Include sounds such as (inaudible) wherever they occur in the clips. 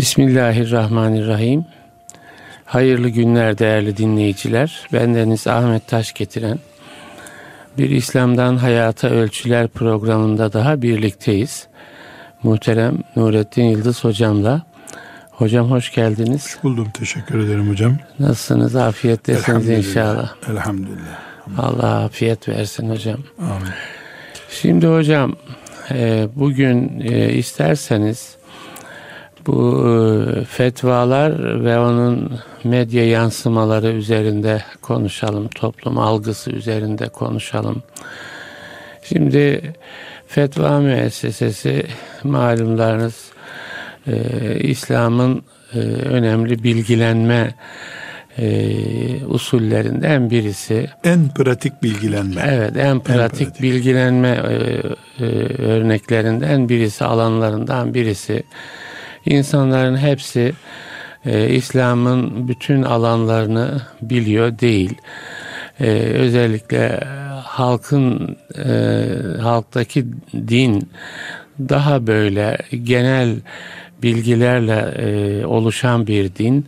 Bismillahirrahmanirrahim. Hayırlı günler değerli dinleyiciler. Bendeniz Ahmet Taş getiren bir İslam'dan Hayata Ölçüler programında daha birlikteyiz. Muhterem Nurettin Yıldız hocamla. Hocam hoş geldiniz. Hoş buldum. Teşekkür ederim hocam. Nasılsınız? Afiyettesiniz inşallah. Elhamdülillah. Allah afiyet versin hocam. Amin. Şimdi hocam e, bugün e, isterseniz bu e, fetvalar ve onun medya yansımaları üzerinde konuşalım. Toplum algısı üzerinde konuşalım. Şimdi fetva müessesesi malumlarınız e, İslam'ın e, önemli bilgilenme e, usullerinden birisi. En pratik bilgilenme. Evet en pratik, en pratik. bilgilenme e, e, örneklerinden birisi, alanlarından birisi. İnsanların hepsi e, İslam'ın bütün alanlarını biliyor değil. E, özellikle halkın e, halktaki din daha böyle genel bilgilerle e, oluşan bir din.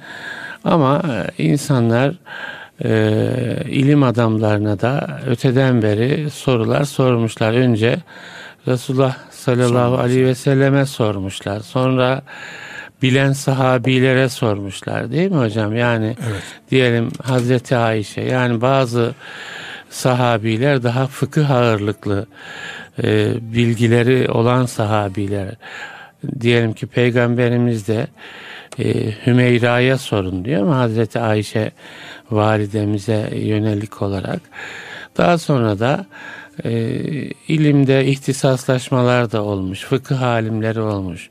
Ama insanlar e, ilim adamlarına da öteden beri sorular sormuşlar. Önce Resulullah sallallahu aleyhi ve selleme sormuşlar. Sonra bilen sahabilere sormuşlar değil mi hocam? Yani evet. diyelim Hazreti Ayşe yani bazı sahabiler daha fıkıh ağırlıklı e, bilgileri olan sahabiler. Diyelim ki peygamberimiz de e, Hümeyra'ya sorun diyor ama Hazreti Ayşe validemize yönelik olarak. Daha sonra da e, ilimde ihtisaslaşmalar da olmuş, fıkıh alimleri olmuş,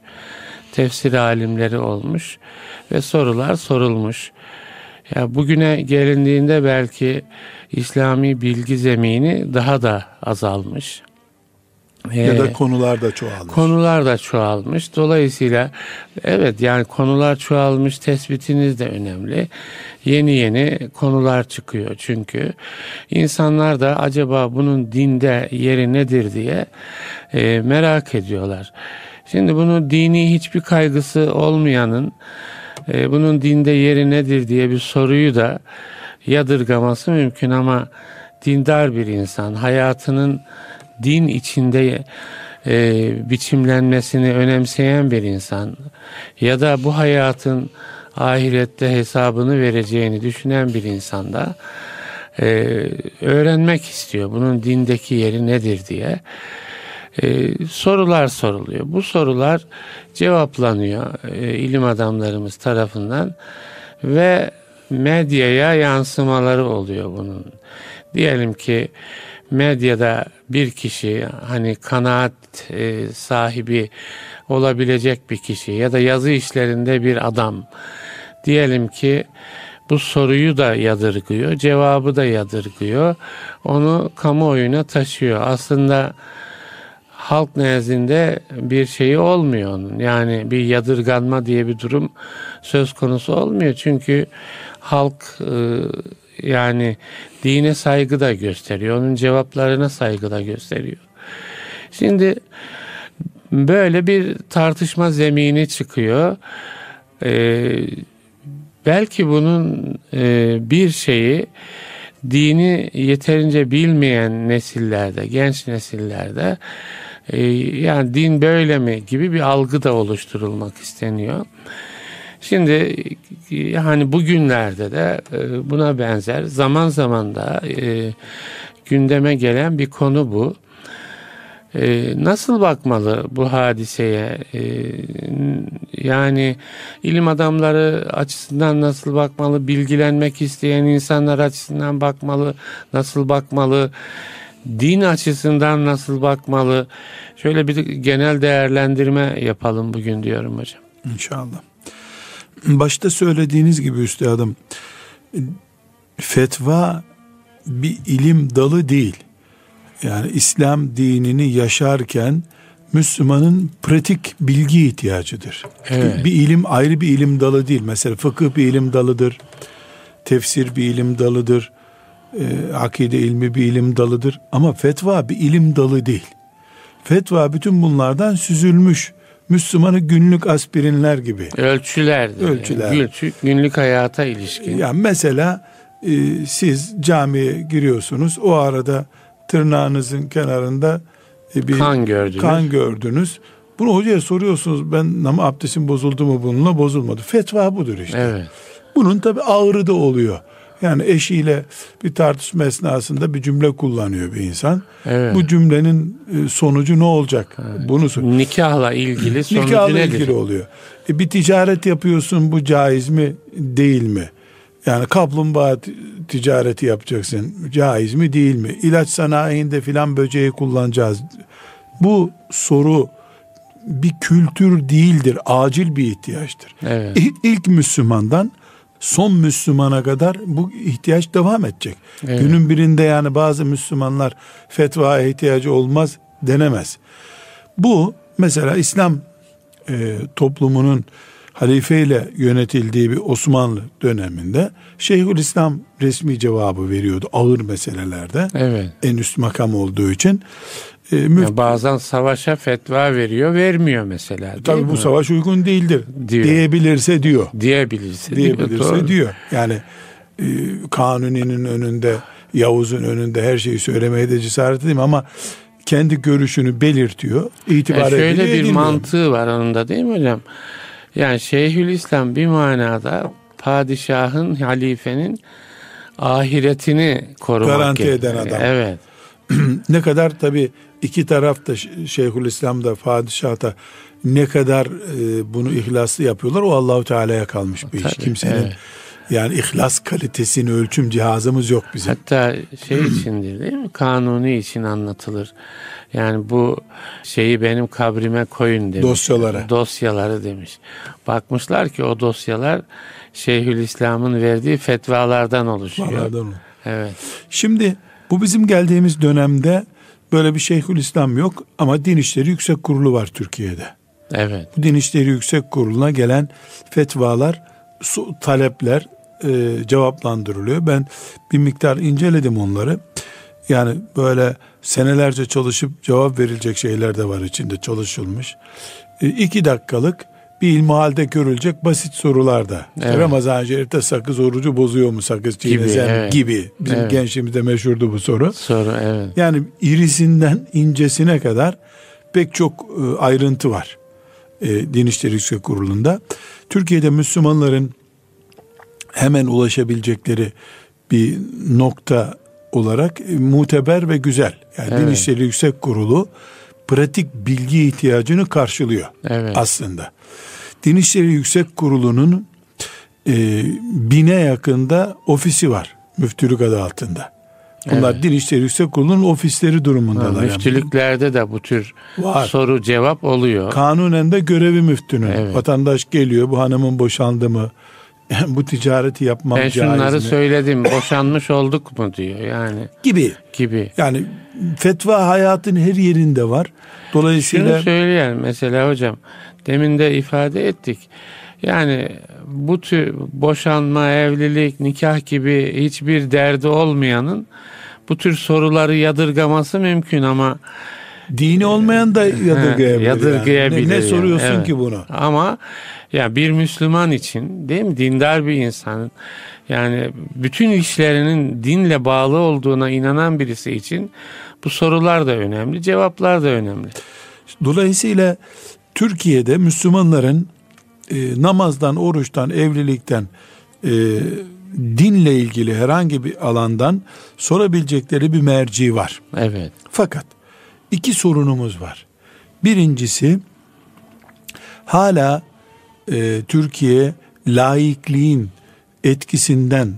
tefsir alimleri olmuş ve sorular sorulmuş. Ya bugüne gelindiğinde belki İslami bilgi zemini daha da azalmış. Ya da konular da çoğalmış. Konular da çoğalmış. Dolayısıyla evet yani konular çoğalmış tespitiniz de önemli. Yeni yeni konular çıkıyor çünkü. insanlar da acaba bunun dinde yeri nedir diye e, merak ediyorlar. Şimdi bunu dini hiçbir kaygısı olmayanın e, bunun dinde yeri nedir diye bir soruyu da yadırgaması mümkün ama dindar bir insan hayatının din içinde e, biçimlenmesini önemseyen bir insan ya da bu hayatın ahirette hesabını vereceğini düşünen bir insan da e, öğrenmek istiyor. Bunun dindeki yeri nedir diye e, sorular soruluyor. Bu sorular cevaplanıyor e, ilim adamlarımız tarafından ve medyaya yansımaları oluyor bunun. Diyelim ki medyada bir kişi hani kanaat e, sahibi olabilecek bir kişi ya da yazı işlerinde bir adam diyelim ki bu soruyu da yadırgıyor, cevabı da yadırgıyor. Onu kamuoyuna taşıyor. Aslında halk nezdinde bir şeyi olmuyor onun. Yani bir yadırganma diye bir durum söz konusu olmuyor. Çünkü halk e, yani dine saygı da gösteriyor. Onun cevaplarına saygı da gösteriyor. Şimdi böyle bir tartışma zemini çıkıyor. Ee, belki bunun e, bir şeyi dini yeterince bilmeyen nesillerde, genç nesillerde e, yani din böyle mi gibi bir algı da oluşturulmak isteniyor. Şimdi hani bugünlerde de e, buna benzer zaman zaman da e, gündeme gelen bir konu bu. E, nasıl bakmalı bu hadiseye? Yani ilim adamları açısından nasıl bakmalı? Bilgilenmek isteyen insanlar açısından bakmalı? Nasıl bakmalı? Din açısından nasıl bakmalı? Şöyle bir genel değerlendirme yapalım bugün diyorum hocam. İnşallah başta söylediğiniz gibi üstadım fetva bir ilim dalı değil. Yani İslam dinini yaşarken Müslümanın pratik bilgi ihtiyacıdır. Evet. Bir ilim ayrı bir ilim dalı değil. Mesela fıkıh bir ilim dalıdır. Tefsir bir ilim dalıdır. E, akide ilmi bir ilim dalıdır. Ama fetva bir ilim dalı değil. Fetva bütün bunlardan süzülmüş Müslümanı günlük aspirinler gibi. Ölçüler. Ölçüler. Yani. günlük hayata ilişkin. Yani mesela e, siz camiye giriyorsunuz. O arada tırnağınızın kenarında e, bir kan gördünüz. Kan gördünüz. Bunu hocaya soruyorsunuz. Ben nama abdestim bozuldu mu bununla bozulmadı. Fetva budur işte. Evet. Bunun tabi ağırı da oluyor. Yani eşiyle bir tartışma esnasında bir cümle kullanıyor bir insan. Evet. Bu cümlenin e, sonucu ne olacak? Evet. Bunu nikahla ilgili sonucu nikahla nedir? ilgili oluyor. E bir ticaret yapıyorsun bu caiz mi değil mi? Yani kaplumbağa ticareti yapacaksın. Caiz mi değil mi? İlaç sanayinde filan böceği kullanacağız. Bu soru bir kültür değildir. Acil bir ihtiyaçtır. Evet. İlk Müslümandan son Müslümana kadar bu ihtiyaç devam edecek. Evet. Günün birinde yani bazı Müslümanlar fetvaya ihtiyacı olmaz denemez. Bu mesela İslam e, toplumunun halifeyle yönetildiği bir Osmanlı döneminde Şeyhülislam resmi cevabı veriyordu ağır meselelerde. Evet. En üst makam olduğu için. E, müft- yani bazen savaşa fetva veriyor, vermiyor mesela. Tabii bu savaş uygun değildir. Diyor. Diyebilirse diyor. Diyebilirse, diyebilirse diyor. diyor. Yani e, Kanuni'nin önünde, Yavuz'un önünde her şeyi söylemeye de cesaret edeyim ama kendi görüşünü belirtiyor. İtibar yani şöyle bir edilmiyor. mantığı var onun da değil mi hocam? Yani Şeyhülislam bir manada padişahın, halifenin ahiretini korumak garanti eden adam. Evet. (clears throat) ne kadar tabi iki taraf da Şeyhülislam'da padişahta ne kadar e, bunu ihlaslı yapıyorlar o Allahu Teala'ya kalmış bir iş. Kimsenin evet. yani ihlas kalitesini ölçüm cihazımız yok bizim. Hatta şey içindir değil mi? Kanuni için anlatılır. Yani bu şeyi benim kabrime koyun demiş. Dosyaları. Dosyaları demiş. Bakmışlar ki o dosyalar Şeyhülislam'ın verdiği fetvalardan oluşuyor. Fetvalardan. Evet. Şimdi bu bizim geldiğimiz dönemde böyle bir Şeyhülislam yok ama Din İşleri Yüksek Kurulu var Türkiye'de. Evet. Bu Din İşleri Yüksek Kurulu'na gelen fetvalar, talepler e, cevaplandırılıyor. Ben bir miktar inceledim onları. Yani böyle senelerce çalışıp cevap verilecek şeyler de var içinde çalışılmış. E, iki dakikalık bir ilmihalde görülecek basit sorular da. Evet. Ramazan-ı Şerif'te sakız orucu bozuyor mu sakız çiğnesem gibi, evet. gibi. Bizim evet. gençliğimizde meşhurdu bu soru. Soru evet. Yani irisinden incesine kadar pek çok e, ayrıntı var. E, Din İşleri Yüksek Kurulu'nda. Türkiye'de Müslümanların hemen ulaşabilecekleri bir nokta olarak e, muteber ve güzel. Yani evet. Din İşleri Yüksek Kurulu pratik bilgi ihtiyacını karşılıyor evet. aslında. Din İşleri Yüksek Kurulu'nun e, bine yakında ofisi var müftülük adı altında. Bunlar evet. Din İşleri Yüksek Kurulu'nun ofisleri durumundalar. Ha, müftülüklerde yani. de bu tür var. soru cevap oluyor. Kanunen de görevi müftünün. Evet. Vatandaş geliyor bu hanımın boşandı mı? Bu ticareti yapmam ben şunları mi? söyledim boşanmış olduk mu diyor yani. Gibi. Gibi. Yani fetva hayatın her yerinde var. Dolayısıyla. Şunu söyleyelim mesela hocam demin de ifade ettik. Yani bu tür boşanma, evlilik, nikah gibi hiçbir derdi olmayanın bu tür soruları yadırgaması mümkün ama dini olmayan da yadırgayabilir. yadırgayabilir. Yani. Ne, ne soruyorsun yani, evet. ki bunu? Ama ya bir Müslüman için değil mi dindar bir insanın yani bütün işlerinin dinle bağlı olduğuna inanan birisi için bu sorular da önemli, cevaplar da önemli. Dolayısıyla Türkiye'de Müslümanların e, namazdan, oruçtan, evlilikten, e, dinle ilgili herhangi bir alandan sorabilecekleri bir merci var. Evet. Fakat iki sorunumuz var. Birincisi hala e, Türkiye laikliğin etkisinden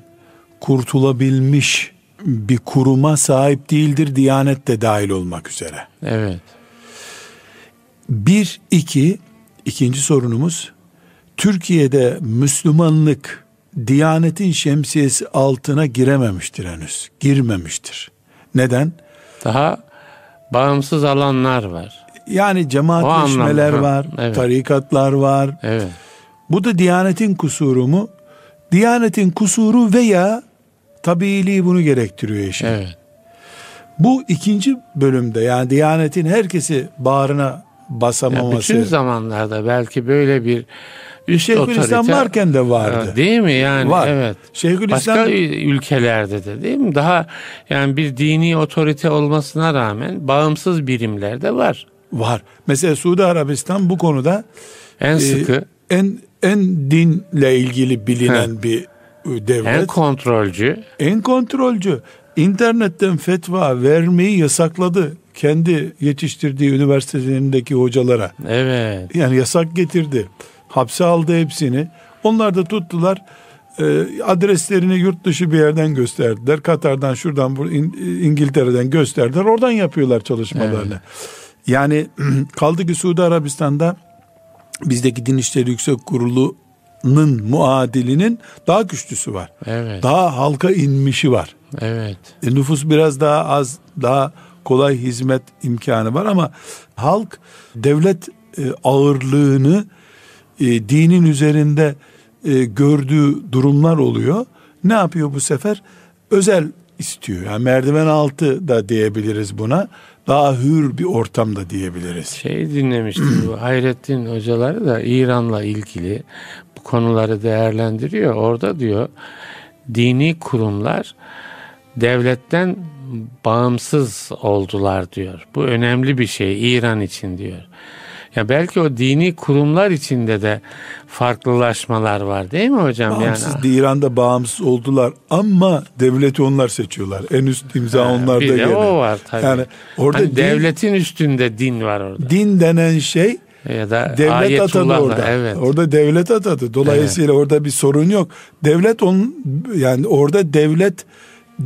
kurtulabilmiş bir kuruma sahip değildir. Diyanet de dahil olmak üzere. Evet. Bir, iki, ikinci sorunumuz Türkiye'de Müslümanlık Diyanetin şemsiyesi altına girememiştir henüz. Girmemiştir. Neden? Daha bağımsız alanlar var. Yani cemaatleşmeler var, evet. tarikatlar var. Evet. Bu da Diyanetin kusuru mu? Diyanetin kusuru veya tabiiliği bunu gerektiriyor işin. Evet. Bu ikinci bölümde yani Diyanetin herkesi bağrına basamaması. Ya bütün zamanlarda belki böyle bir üst Şeyhülislam varken de vardı. Değil mi yani? Var. Evet. Şeyhülislam Başka ülkelerde de değil mi? Daha yani bir dini otorite olmasına rağmen bağımsız birimlerde var. var. Mesela Suudi Arabistan bu konuda En e, sıkı, en en dinle ilgili bilinen bir e, devlet. en kontrolcü. en kontrolcü. İnternetten fetva vermeyi yasakladı. Kendi yetiştirdiği üniversitelerindeki hocalara. Evet. Yani yasak getirdi. Hapse aldı hepsini. Onlar da tuttular. e, adreslerini yurt dışı bir yerden gösterdiler. Katar'dan şuradan İngiltere'den gösterdiler. Oradan yapıyorlar çalışmalarını. Yani (clears throat) kaldı ki Suudi Arabistan'da bizdeki Din İşleri Yüksek Kurulu'nun muadilinin daha güçlüsü var. Evet. Daha halka inmişi var. Evet. E, nüfus biraz daha az, daha kolay hizmet imkanı var ama halk devlet e, ağırlığını e, dinin üzerinde e, gördüğü durumlar oluyor. Ne yapıyor bu sefer? Özel istiyor. Yani merdiven altı da diyebiliriz buna. Daha hür bir ortamda diyebiliriz. Şey dinlemiştim bu (clears throat) Hayrettin hocaları da İran'la ilgili bu konuları değerlendiriyor. Orada diyor dini kurumlar devletten bağımsız oldular diyor. Bu önemli bir şey İran için diyor. Ya belki o dini kurumlar içinde de farklılaşmalar var değil mi hocam? Bağımsız yani, İran'da bağımsız oldular ama devleti onlar seçiyorlar. En üst imza onlarda bir de gene. o var tabii. Yani orada Hani din, devletin üstünde din var orada. din denen şey Ya da devlet atadı orada. Evet. Orada devlet atadı. Dolayısıyla orada bir sorun yok. Devlet onun yani orada devlet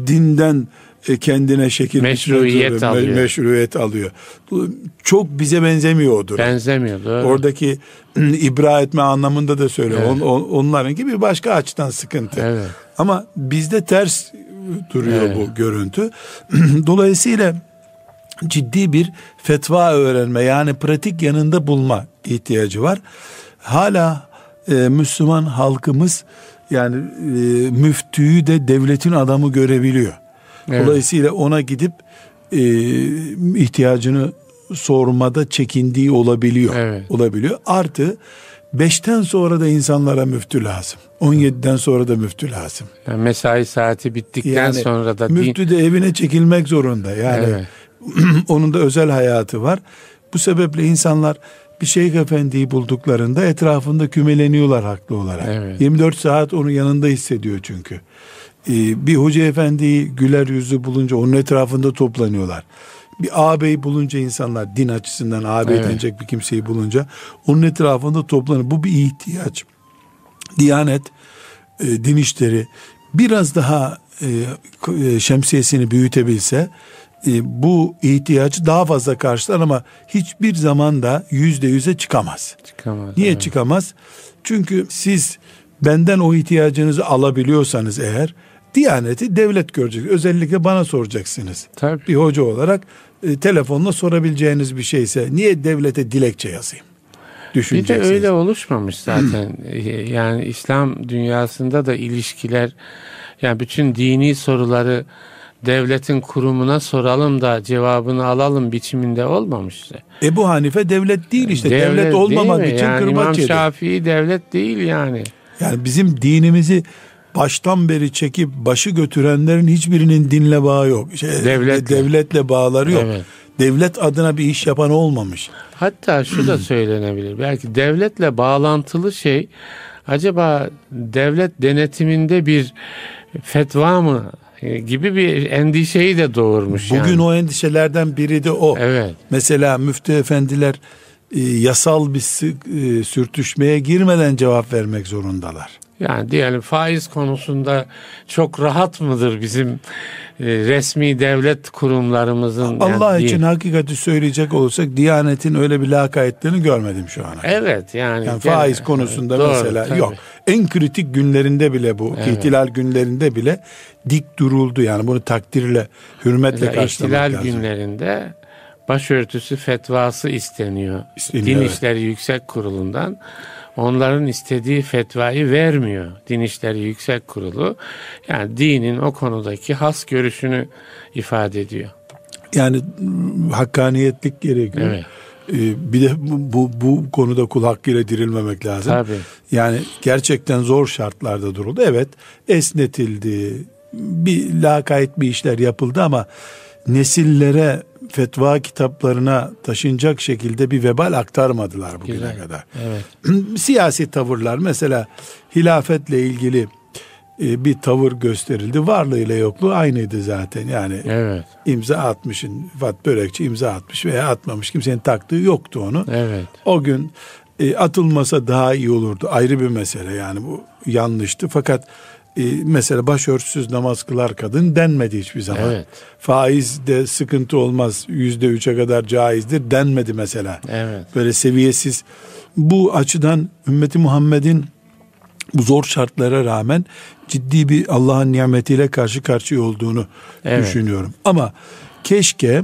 dinden kendine şekil Meşruiyet zorunda, alıyor. Meşruiyet alıyor. Çok bize benzemiyor o durum. Benzemiyor doğru. Oradaki (clears throat) ibra etme anlamında da söyle. Evet. On, on- onların gibi başka açıdan sıkıntı. Evet. Ama bizde ters duruyor Evet. bu görüntü. (clears throat) Dolayısıyla ciddi bir fetva öğrenme yani pratik yanında bulma ihtiyacı var. Hala e, Müslüman halkımız yani e, müftüyü de devletin adamı görebiliyor. Evet. Dolayısıyla ona gidip e, ihtiyacını sormada çekindiği olabiliyor. Evet. Olabiliyor. Artı beşten sonra da insanlara müftü lazım. 17'den sonra da müftü lazım. Yani mesai saati bittikten Yani sonra da müftü de evine çekilmek zorunda. Yani Evet. (clears throat) onun da özel hayatı var. Bu sebeple insanlar bir şeyh efendiyi bulduklarında etrafında kümeleniyorlar haklı olarak. Evet. 24 saat onun yanında hissediyor çünkü. Ee, bir hoca efendiyi güler yüzlü bulunca onun etrafında toplanıyorlar. Bir ağabey bulunca insanlar din açısından ağabey Evet. denecek bir kimseyi bulunca onun etrafında toplanıyor. Bu bir ihtiyaç. Diyanet, e, din işleri biraz daha e, e, şemsiyesini büyütebilse e, bu ihtiyacı daha fazla karşılar ama hiçbir zaman da yüzde yüze çıkamaz. çıkamaz. Niye evet. çıkamaz? Çünkü siz benden o ihtiyacınızı alabiliyorsanız eğer Diyaneti devlet görecek. Özellikle bana soracaksınız. Tabii. Bir hoca olarak e, telefonla sorabileceğiniz bir şeyse niye devlete dilekçe yazayım? Bir de öyle oluşmamış zaten. (clears throat) yani İslam dünyasında da ilişkiler yani bütün dini soruları devletin kurumuna soralım da cevabını alalım biçiminde olmamış. Ebu Hanife devlet değil işte. Devlet, değil olmamak mi? için yani kırbaç İmam yedi. Şafii devlet değil yani. Yani bizim dinimizi baştan beri çekip başı götürenlerin hiçbirinin dinle bağı yok. Şey, Devletle. devletle bağları yok. Evet. Devlet adına bir iş yapan olmamış. Hatta şu da (clears throat) söylenebilir. Belki devletle bağlantılı şey acaba devlet denetiminde bir fetva mı e, gibi bir endişeyi de doğurmuş. Bugün yani. o endişelerden biri de o. Evet. Mesela müftü efendiler e, yasal bir e, sürtüşmeye girmeden cevap vermek zorundalar. Yani diyelim faiz konusunda çok rahat mıdır bizim e, resmi devlet kurumlarımızın? Allah yani için hakikati söyleyecek olursak Diyanet'in öyle bir lakaytlığını görmedim şu ana. Evet yani. Yani gene- faiz konusunda Doğru, mesela tabii. yok. En kritik günlerinde bile bu, Evet. ihtilal günlerinde bile dik duruldu. Yani bunu takdirle, hürmetle Mesela karşılamak ihtilal lazım. günlerinde başörtüsü fetvası isteniyor. İsteniyor, Din evet. İşleri Yüksek Kurulu'ndan. Onların istediği fetvayı vermiyor Din İşleri Yüksek Kurulu. Yani dinin o konudaki has görüşünü ifade ediyor. Yani hakkaniyetlik gerekiyor. Evet. Ee, bir de bu, bu, bu konuda kul hakkıyla dirilmemek lazım. Tabii. Yani gerçekten zor şartlarda duruldu. Evet esnetildi, bir lakayt bir işler yapıldı ama nesillere fetva kitaplarına taşınacak şekilde bir vebal aktarmadılar bugüne Güzel. kadar. Evet. (clears throat) Siyasi tavırlar mesela hilafetle ilgili e, bir tavır gösterildi. Varlığıyla yokluğu aynıydı zaten. Yani Evet. imza atmışın, Fat Börekçi imza atmış veya atmamış. Kimsenin taktığı yoktu onu. Evet. O gün e, atılmasa daha iyi olurdu. Ayrı bir mesele yani bu yanlıştı. Fakat e, mesela başörtüsüz namaz kılar kadın denmedi hiçbir zaman. Evet. Faiz de sıkıntı olmaz yüzde üçe kadar caizdir denmedi mesela. Evet. Böyle seviyesiz. Bu açıdan ümmeti Muhammed'in bu zor şartlara rağmen ciddi bir Allah'ın nimetiyle karşı karşıya olduğunu Evet. düşünüyorum. Ama keşke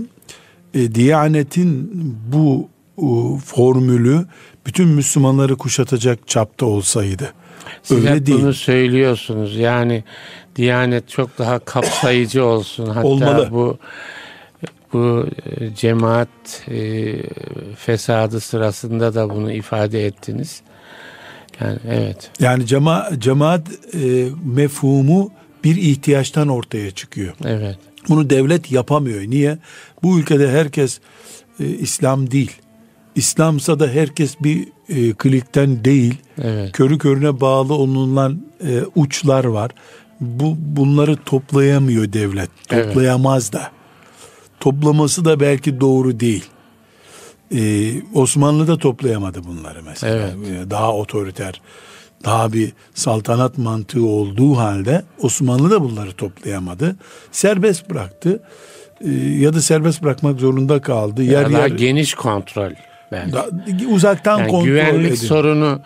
e, Diyanet'in bu e, formülü bütün Müslümanları kuşatacak çapta olsaydı. Siz Öyle hep değil. bunu söylüyorsunuz. Yani Diyanet çok daha kapsayıcı olsun. Hatta Olmalı. bu bu e, cemaat e, fesadı sırasında da bunu ifade ettiniz. Yani evet. Yani cema, cemaat e, mefhumu bir ihtiyaçtan ortaya çıkıyor. Evet. Bunu devlet yapamıyor. Niye? Bu ülkede herkes e, İslam değil. İslamsa da herkes bir e, klikten değil. Evet. Körü körüne bağlı olunan e, uçlar var. Bu bunları toplayamıyor devlet. Evet. Toplayamaz da. Toplaması da belki doğru değil. Ee, Osmanlı da toplayamadı bunları mesela. Evet. Ee, Daha otoriter, daha bir saltanat mantığı olduğu halde Osmanlı da bunları toplayamadı. Serbest bıraktı. Ee, ya da serbest bırakmak zorunda kaldı. Yer daha yer geniş kontrol. Bence. da- uzaktan Yani kontrol güvenlik edin. sorunu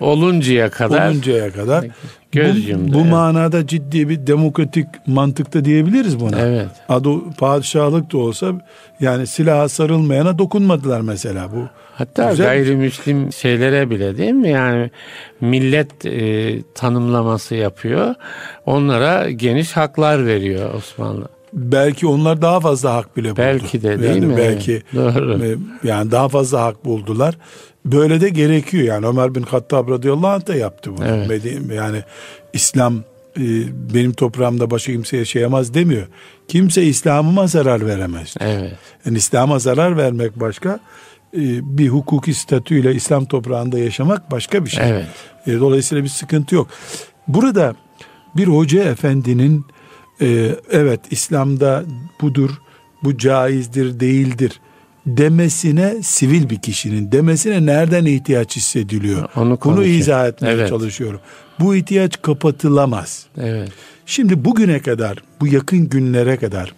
oluncaya kadar oluncaya kadar Göz bu, yumdu, bu evet. manada ciddi bir demokratik mantıkta diyebiliriz buna. Evet. Adı padişahlık da olsa yani silaha sarılmayana dokunmadılar mesela bu. Hatta Güzel şey. gayrimüslim şeylere bile değil mi? Yani millet e, tanımlaması yapıyor. Onlara geniş haklar veriyor Osmanlı. Belki onlar daha fazla hak bile buldu. Belki de değil yani mi? Belki Doğru. e, yani daha fazla hak buldular. Böyle de gerekiyor yani Ömer bin Hattab radıyallahu anh da yaptı bunu. Evet. Yani İslam e, benim toprağımda başka kimse yaşayamaz demiyor. Kimse İslam'ıma zarar veremez. Evet. Yani İslam'a zarar vermek başka, e, bir hukuki statüyle İslam toprağında yaşamak başka bir şey. Evet. Dolayısıyla bir sıkıntı yok. Burada bir hoca efendinin e, evet İslam'da budur, bu caizdir, değildir demesine sivil bir kişinin demesine nereden ihtiyaç hissediliyor? Onu Bunu izah etmeye Evet. çalışıyorum. Bu ihtiyaç kapatılamaz. Evet. Şimdi bugüne kadar, bu yakın günlere kadar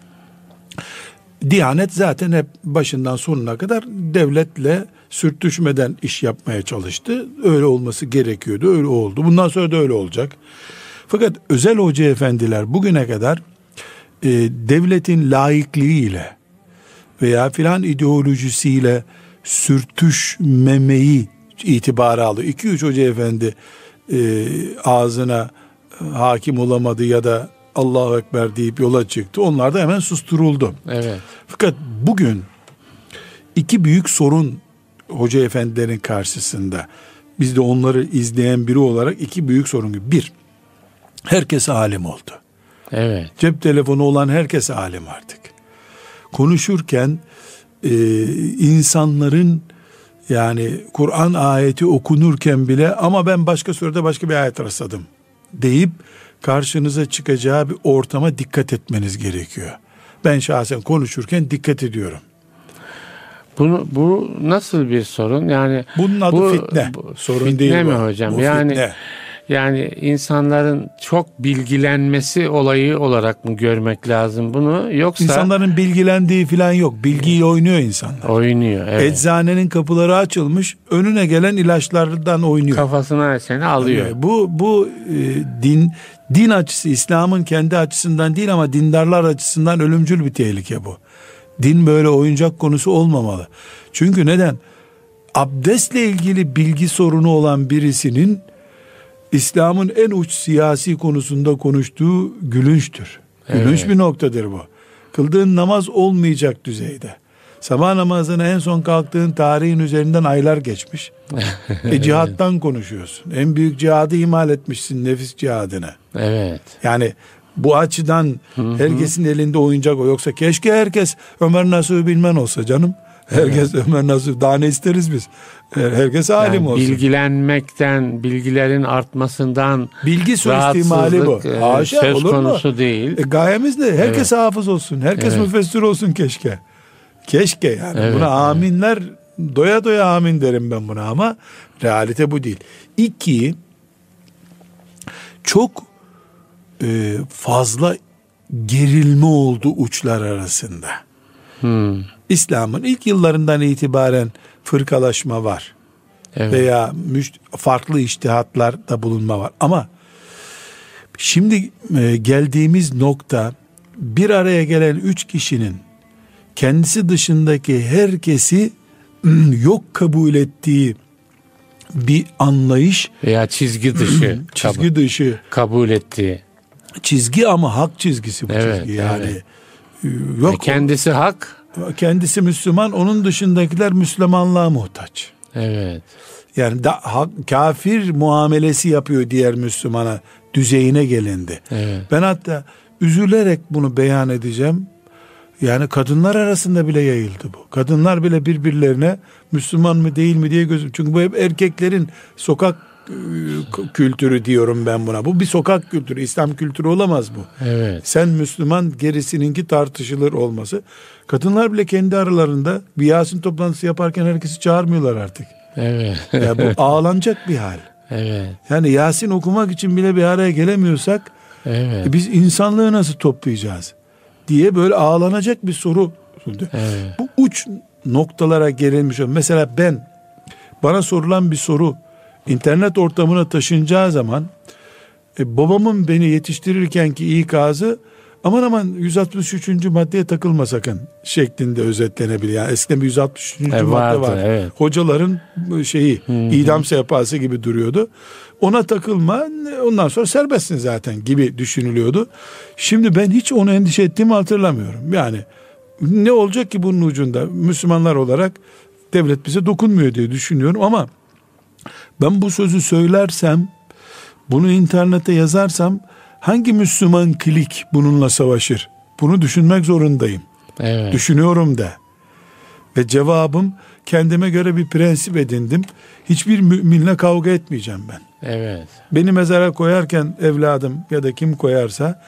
Diyanet zaten hep başından sonuna kadar devletle sürtüşmeden iş yapmaya çalıştı. Öyle olması gerekiyordu, öyle oldu. Bundan sonra da öyle olacak. Fakat özel hoca efendiler bugüne kadar e, devletin laikliğiyle veya filan ideolojisiyle sürtüşmemeyi itibara alıyor. 2-3 hoca efendi e, ağzına hakim olamadı ya da Allahu Ekber deyip yola çıktı. Onlar da hemen susturuldu. Evet. Fakat bugün iki büyük sorun hoca efendilerin karşısında biz de onları izleyen biri olarak iki büyük sorun gibi. Bir, herkes alim oldu. Evet. Cep telefonu olan herkes alim artık. Konuşurken e, insanların yani Kur'an ayeti okunurken bile ama ben başka surede başka bir ayet rastladım deyip karşınıza çıkacağı bir ortama dikkat etmeniz gerekiyor. Ben şahsen konuşurken dikkat ediyorum. Bunu bu nasıl bir sorun? Yani Bunun adı bu, fitne. bu- Sorun fitne değil mi bu. hocam? Bu yani fitne. Yani insanların çok bilgilenmesi olayı olarak mı görmek lazım bunu yoksa İnsanların bilgilendiği falan yok. Bilgiyle oynuyor insanlar. oynuyor. Evet. Eczanenin kapıları açılmış, önüne gelen ilaçlardan oynuyor. Kafasına seni alıyor. Ee, Bu bu e, din din açısı İslam'ın kendi açısından değil ama dindarlar açısından ölümcül bir tehlike bu. Din böyle oyuncak konusu olmamalı. Çünkü neden? Abdestle ilgili bilgi sorunu olan birisinin İslam'ın en uç siyasi konusunda konuştuğu gülünçtür. Gülünç Evet. bir noktadır bu. Kıldığın namaz olmayacak düzeyde. Sabah namazına en son kalktığın tarihin üzerinden aylar geçmiş. (laughs) e cihattan konuşuyorsun. En büyük cihadı imal etmişsin nefis cihadını. Evet. Yani bu açıdan herkesin elinde oyuncak o. Yoksa keşke herkes Ömer Nasuh bilmen olsa canım. Herkes evet. Ömer Nasuh. Daha ne isteriz biz? Herkes alim yani olsun. Bilgilenmekten, bilgilerin artmasından bilgi suistimali bu. E, Haşa, söz olur konusu mu? değil. E, gayemiz ne? Herkes evet. hafız olsun. Herkes evet. müfessir olsun keşke. Keşke yani. Evet, buna aminler doya doya amin derim ben buna ama realite bu değil. İki, çok e, fazla gerilme oldu uçlar arasında. Hmm. İslam'ın ilk yıllarından itibaren fırkalaşma var. Evet. Veya farklı iştihatlarda bulunma var. Ama şimdi e, geldiğimiz nokta bir araya gelen üç kişinin kendisi dışındaki herkesi (clears throat) yok kabul ettiği bir anlayış veya çizgi dışı (clears throat) çizgi dışı kabul ettiği çizgi ama hak çizgisi bu evet, çizgi yani evet. Yok kendisi hak kendisi Müslüman onun dışındakiler Müslümanlığa muhtaç evet yani da, hak, kafir muamelesi yapıyor diğer Müslümana düzeyine gelindi evet. ben hatta üzülerek bunu beyan edeceğim yani kadınlar arasında bile yayıldı bu. Kadınlar bile birbirlerine Müslüman mı değil mi diye gözüm. Çünkü bu hep erkeklerin sokak kültürü diyorum ben buna. Bu bir sokak kültürü, İslam kültürü olamaz bu. Evet. Sen Müslüman gerisininki tartışılır olması. Kadınlar bile kendi aralarında bir Yasin toplantısı yaparken herkesi çağırmıyorlar artık. Evet. ya bu (laughs) ağlanacak bir hal. Evet. Yani Yasin okumak için bile bir araya gelemiyorsak evet. biz insanlığı nasıl toplayacağız? diye böyle ağlanacak bir soru. Evet. Bu uç noktalara gerilmiş. Mesela ben bana sorulan bir soru internet ortamına taşınacağı zaman e, babamın beni yetiştirirken ki ikazı aman aman 163. maddeye takılma sakın şeklinde özetlenebilir. Yani eskiden bir 163. E, madde vardı, var. Evet. Hocaların şeyi Hı-hı. idam sehpası gibi duruyordu. Ona takılma ondan sonra serbestsin zaten gibi düşünülüyordu. Şimdi ben hiç onu endişe ettiğimi hatırlamıyorum. Yani ne olacak ki bunun ucunda Müslümanlar olarak devlet bize dokunmuyor diye düşünüyorum ama ben bu sözü söylersem bunu internete yazarsam hangi Müslüman klik bununla savaşır? Bunu düşünmek zorundayım. Evet. Düşünüyorum da. Ve cevabım kendime göre bir prensip edindim. Hiçbir müminle kavga etmeyeceğim ben. Evet. Beni mezara koyarken evladım ya da kim koyarsa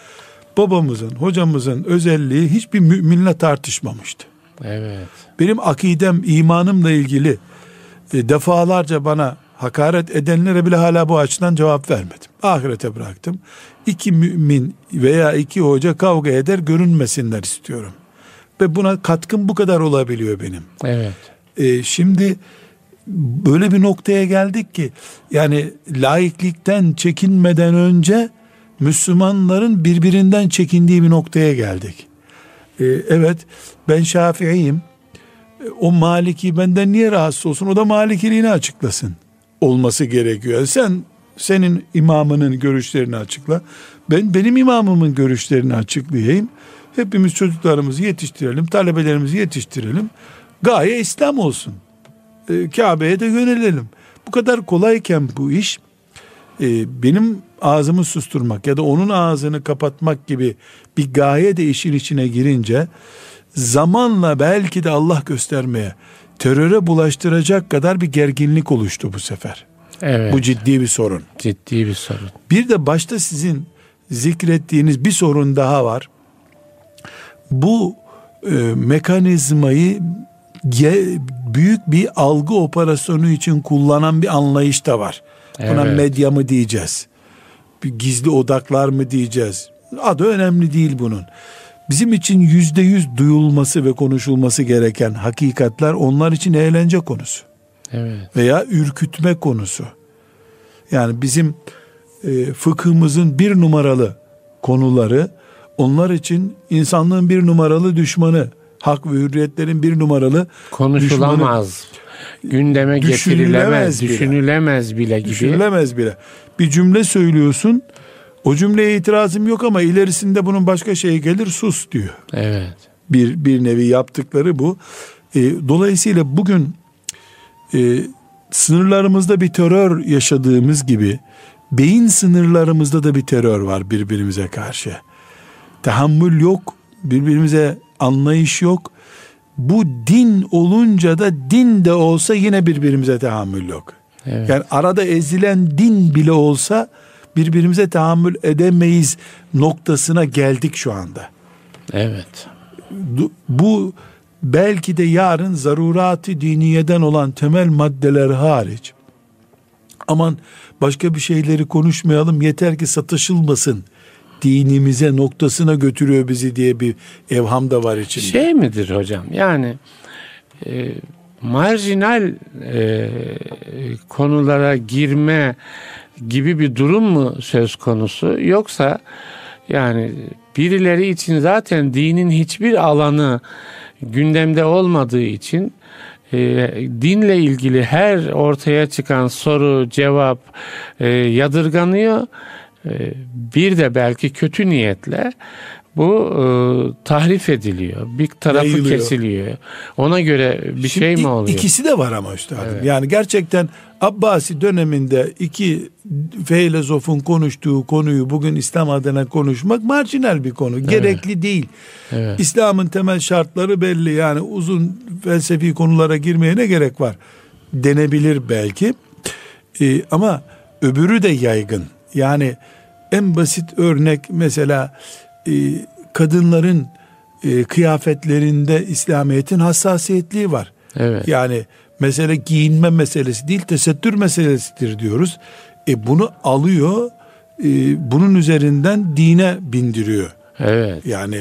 babamızın, hocamızın özelliği hiçbir müminle tartışmamıştı. Evet. Benim akidem, imanımla ilgili e, defalarca bana hakaret edenlere bile hala bu açıdan cevap vermedim. Ahirete bıraktım. İki mümin veya iki hoca kavga eder görünmesinler istiyorum. Ve buna katkım bu kadar olabiliyor benim. Evet. Ee, şimdi böyle bir noktaya geldik ki yani laiklikten çekinmeden önce Müslümanların birbirinden çekindiği bir noktaya geldik. Ee, evet ben Şafii'yim. O Maliki benden niye rahatsız olsun? O da Malikiliğini açıklasın. Olması gerekiyor. Sen senin imamının görüşlerini açıkla. Ben benim imamımın görüşlerini açıklayayım. Hepimiz çocuklarımızı yetiştirelim, talebelerimizi yetiştirelim. Gaye İslam olsun. E, Kabe'ye de yönelelim. Bu kadar kolayken bu iş e, benim ağzımı susturmak ya da onun ağzını kapatmak gibi bir gaye de işin içine girince zamanla belki de Allah göstermeye teröre bulaştıracak kadar bir gerginlik oluştu bu sefer. Evet. Bu ciddi bir sorun. Ciddi bir sorun. Bir de başta sizin zikrettiğiniz bir sorun daha var. Bu e, mekanizmayı büyük bir algı operasyonu için kullanan bir anlayış da var. Evet. Buna medya mı diyeceğiz? Bir gizli odaklar mı diyeceğiz? Adı önemli değil bunun. Bizim için yüzde yüz duyulması ve konuşulması gereken hakikatler onlar için eğlence konusu. Evet. Veya ürkütme konusu. Yani bizim e, fıkhımızın bir numaralı konuları onlar için insanlığın bir numaralı düşmanı hak ve hürriyetlerin bir numaralı konuşulamaz. Düşmanı, gündeme getirilemez, bile. düşünülemez bile gibi. Düşünülemez bile. Bir cümle söylüyorsun. O cümleye itirazım yok ama ilerisinde bunun başka şeyi gelir sus diyor. Evet. Bir bir nevi yaptıkları bu. E, dolayısıyla bugün e, sınırlarımızda bir terör yaşadığımız gibi beyin sınırlarımızda da bir terör var birbirimize karşı. Tahammül yok, birbirimize anlayış yok. Bu din olunca da din de olsa yine birbirimize tahammül yok. Evet. Yani arada ezilen din bile olsa birbirimize tahammül edemeyiz noktasına geldik şu anda. Evet. Bu belki de yarın zaruratı diniyeden olan temel maddeler hariç aman başka bir şeyleri konuşmayalım yeter ki satışılmasın dinimize noktasına götürüyor bizi diye bir evham da var içinde. Şey midir hocam yani e, marjinal e, konulara girme gibi bir durum mu söz konusu yoksa yani birileri için zaten dinin hiçbir alanı gündemde olmadığı için e, dinle ilgili her ortaya çıkan soru, cevap e, yadırganıyor. E, bir de belki kötü niyetle bu e, tahrif ediliyor. Bir tarafı Yayılıyor. kesiliyor. Ona göre bir Şimdi şey mi oluyor? İkisi de var ama üstadım. Evet. Yani gerçekten Abbasi döneminde iki filozofun konuştuğu konuyu bugün İslam adına konuşmak marjinal bir konu. Evet. Gerekli değil. Evet. İslam'ın temel şartları belli. Yani uzun felsefi konulara girmeye ne gerek var? Denebilir belki. Ee, ama öbürü de yaygın. Yani en basit örnek mesela e, kadınların e, kıyafetlerinde İslamiyet'in hassasiyetliği var. Evet. Yani mesele giyinme meselesi değil tesettür meselesidir diyoruz. E bunu alıyor e, bunun üzerinden dine bindiriyor. Evet. Yani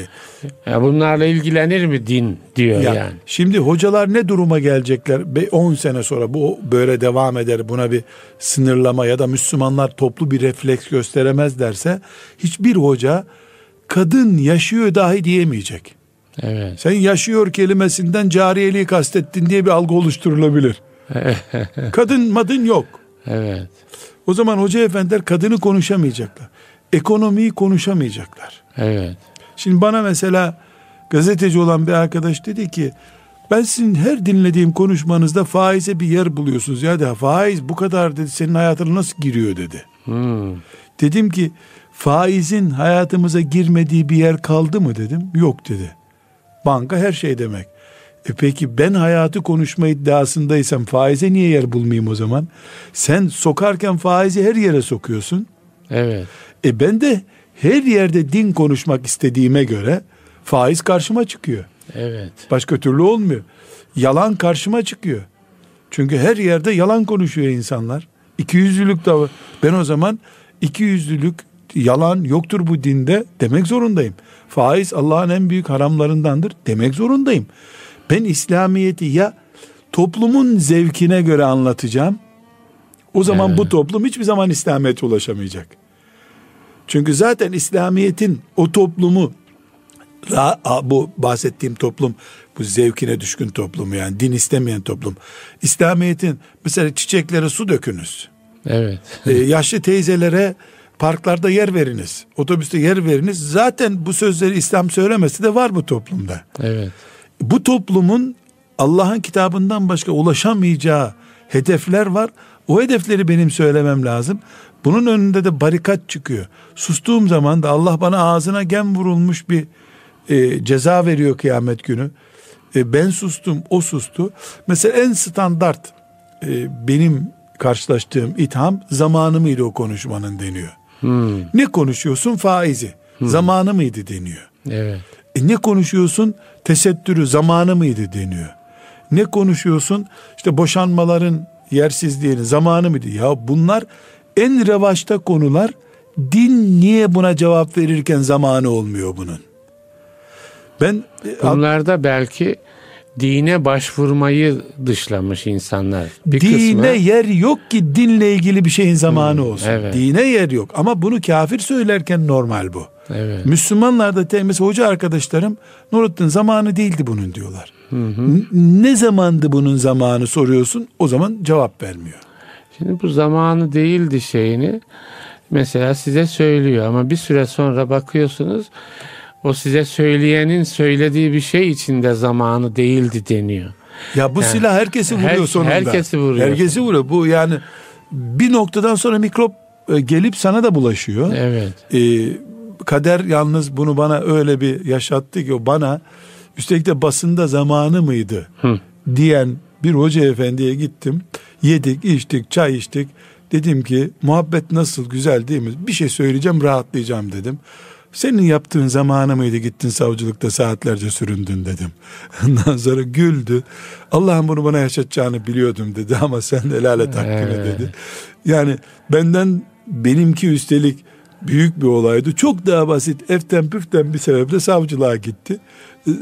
ya bunlarla ilgilenir mi din diyor ya, yani. Şimdi hocalar ne duruma gelecekler? 10 sene sonra bu böyle devam eder. Buna bir sınırlama ya da Müslümanlar toplu bir refleks gösteremezlerse hiçbir hoca kadın yaşıyor dahi diyemeyecek. Evet. Sen yaşıyor kelimesinden cariyeliği kastettin diye bir algı oluşturulabilir. (laughs) kadın madın yok. Evet. O zaman hoca efendiler kadını konuşamayacaklar. Ekonomiyi konuşamayacaklar. Evet. Şimdi bana mesela gazeteci olan bir arkadaş dedi ki ben sizin her dinlediğim konuşmanızda faize bir yer buluyorsunuz. Ya da faiz bu kadar dedi senin hayatına nasıl giriyor dedi. Hmm. Dedim ki faizin hayatımıza girmediği bir yer kaldı mı dedim. Yok dedi. Banka her şey demek. E peki ben hayatı konuşma iddiasındaysam faize niye yer bulmayayım o zaman? Sen sokarken faizi her yere sokuyorsun. Evet. E ben de her yerde din konuşmak istediğime göre faiz karşıma çıkıyor. Evet. Başka türlü olmuyor. Yalan karşıma çıkıyor. Çünkü her yerde yalan konuşuyor insanlar. İkiyüzlülük de var. Ben o zaman ikiyüzlülük yalan yoktur bu dinde demek zorundayım. Faiz Allah'ın en büyük haramlarındandır demek zorundayım. Ben İslamiyet'i ya toplumun zevkine göre anlatacağım. O zaman evet. bu toplum hiçbir zaman İslamiyet'e ulaşamayacak. Çünkü zaten İslamiyet'in o toplumu bu bahsettiğim toplum bu zevkine düşkün toplum yani din istemeyen toplum. İslamiyet'in mesela çiçeklere su dökünüz. Evet. ee, yaşlı teyzelere parklarda yer veriniz. Otobüste yer veriniz. Zaten bu sözleri İslam söylemesi de var bu toplumda. Evet. Bu toplumun Allah'ın kitabından başka ulaşamayacağı hedefler var. O hedefleri benim söylemem lazım. Bunun önünde de barikat çıkıyor. Sustuğum zaman da Allah bana ağzına gem vurulmuş bir e, ceza veriyor kıyamet günü. E, ben sustum, o sustu. Mesela en standart e, benim karşılaştığım itham zamanı mıydı o konuşmanın deniyor. Hmm. Ne konuşuyorsun faizi. Hmm. Zamanı mıydı deniyor. Evet. E, ne konuşuyorsun tesettürü zamanı mıydı deniyor. Ne konuşuyorsun işte boşanmaların yersizliğini zamanı mıydı? Ya bunlar en revaçta konular din niye buna cevap verirken zamanı olmuyor bunun? Ben e, bunlarda belki dine başvurmayı dışlamış insanlar. Bir dine kısmı... yer yok ki dinle ilgili bir şeyin zamanı hmm, olsun. Evet. Dine yer yok ama bunu kafir söylerken normal bu. Evet. Müslümanlar da mesela hoca arkadaşlarım Nurettin zamanı değildi bunun diyorlar. Hı hı. Ne zamandı bunun zamanı soruyorsun o zaman cevap vermiyor. Şimdi bu zamanı değildi şeyini mesela size söylüyor ama bir süre sonra bakıyorsunuz o size söyleyenin söylediği bir şey içinde zamanı değildi deniyor. Ya bu yani, silah herkesi vuruyor her, sonunda. Herkesi vuruyor. Herkesi vuruyor. Bu yani bir noktadan sonra mikrop e, gelip sana da bulaşıyor. Evet. Ee, kader yalnız bunu bana öyle bir yaşattı ki o bana üstelik de basında zamanı mıydı Hı. diyen bir hoca efendiye gittim. Yedik, içtik, çay içtik. Dedim ki muhabbet nasıl güzel değil mi? Bir şey söyleyeceğim rahatlayacağım dedim. Senin yaptığın zamanı mıydı gittin savcılıkta saatlerce süründün dedim. (laughs) Ondan sonra güldü. Allah'ım bunu bana yaşatacağını biliyordum dedi (laughs) ama sen de helal et hakkını dedi. Yani benden benimki üstelik büyük bir olaydı. Çok daha basit eften püften bir sebeple savcılığa gitti.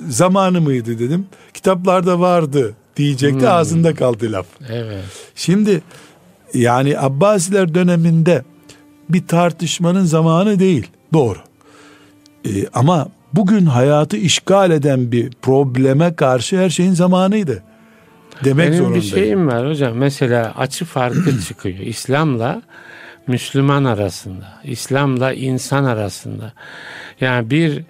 Zamanı mıydı dedim. Kitaplarda vardı diyecekti hmm. ağzında kaldı laf. Evet. Şimdi yani Abbasiler döneminde bir tartışmanın zamanı değil. Doğru. Ee, ama bugün hayatı işgal eden bir probleme karşı her şeyin zamanıydı. Demek Benim zorundayım. bir şeyim var hocam. Mesela açı farkı (clears throat) çıkıyor. İslam'la Müslüman arasında, İslam'la insan arasında. Yani bir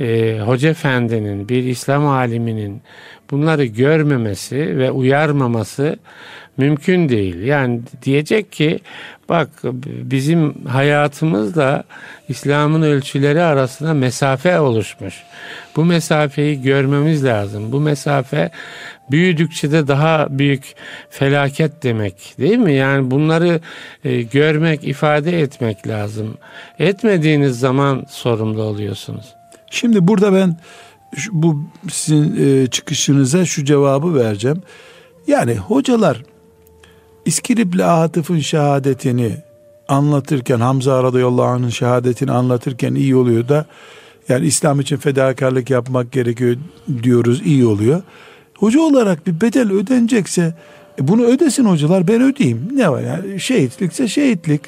e, hoca efendinin, bir İslam aliminin bunları görmemesi ve uyarmaması mümkün değil. Yani diyecek ki bak bizim hayatımızda İslam'ın ölçüleri arasında mesafe oluşmuş. Bu mesafeyi görmemiz lazım. Bu mesafe büyüdükçe de daha büyük felaket demek değil mi? Yani bunları e, görmek, ifade etmek lazım. Etmediğiniz zaman sorumlu oluyorsunuz. Şimdi burada ben bu sizin e, çıkışınıza şu cevabı vereceğim. Yani hocalar İskilipli Atıf'ın şehadetini anlatırken Hamza radıyallahu anh'ın şehadetini anlatırken iyi oluyor da yani İslam için fedakarlık yapmak gerekiyor diyoruz iyi oluyor. Hoca olarak bir bedel ödenecekse e bunu ödesin hocalar ben ödeyeyim. Ne var yani şehitlikse şehitlik,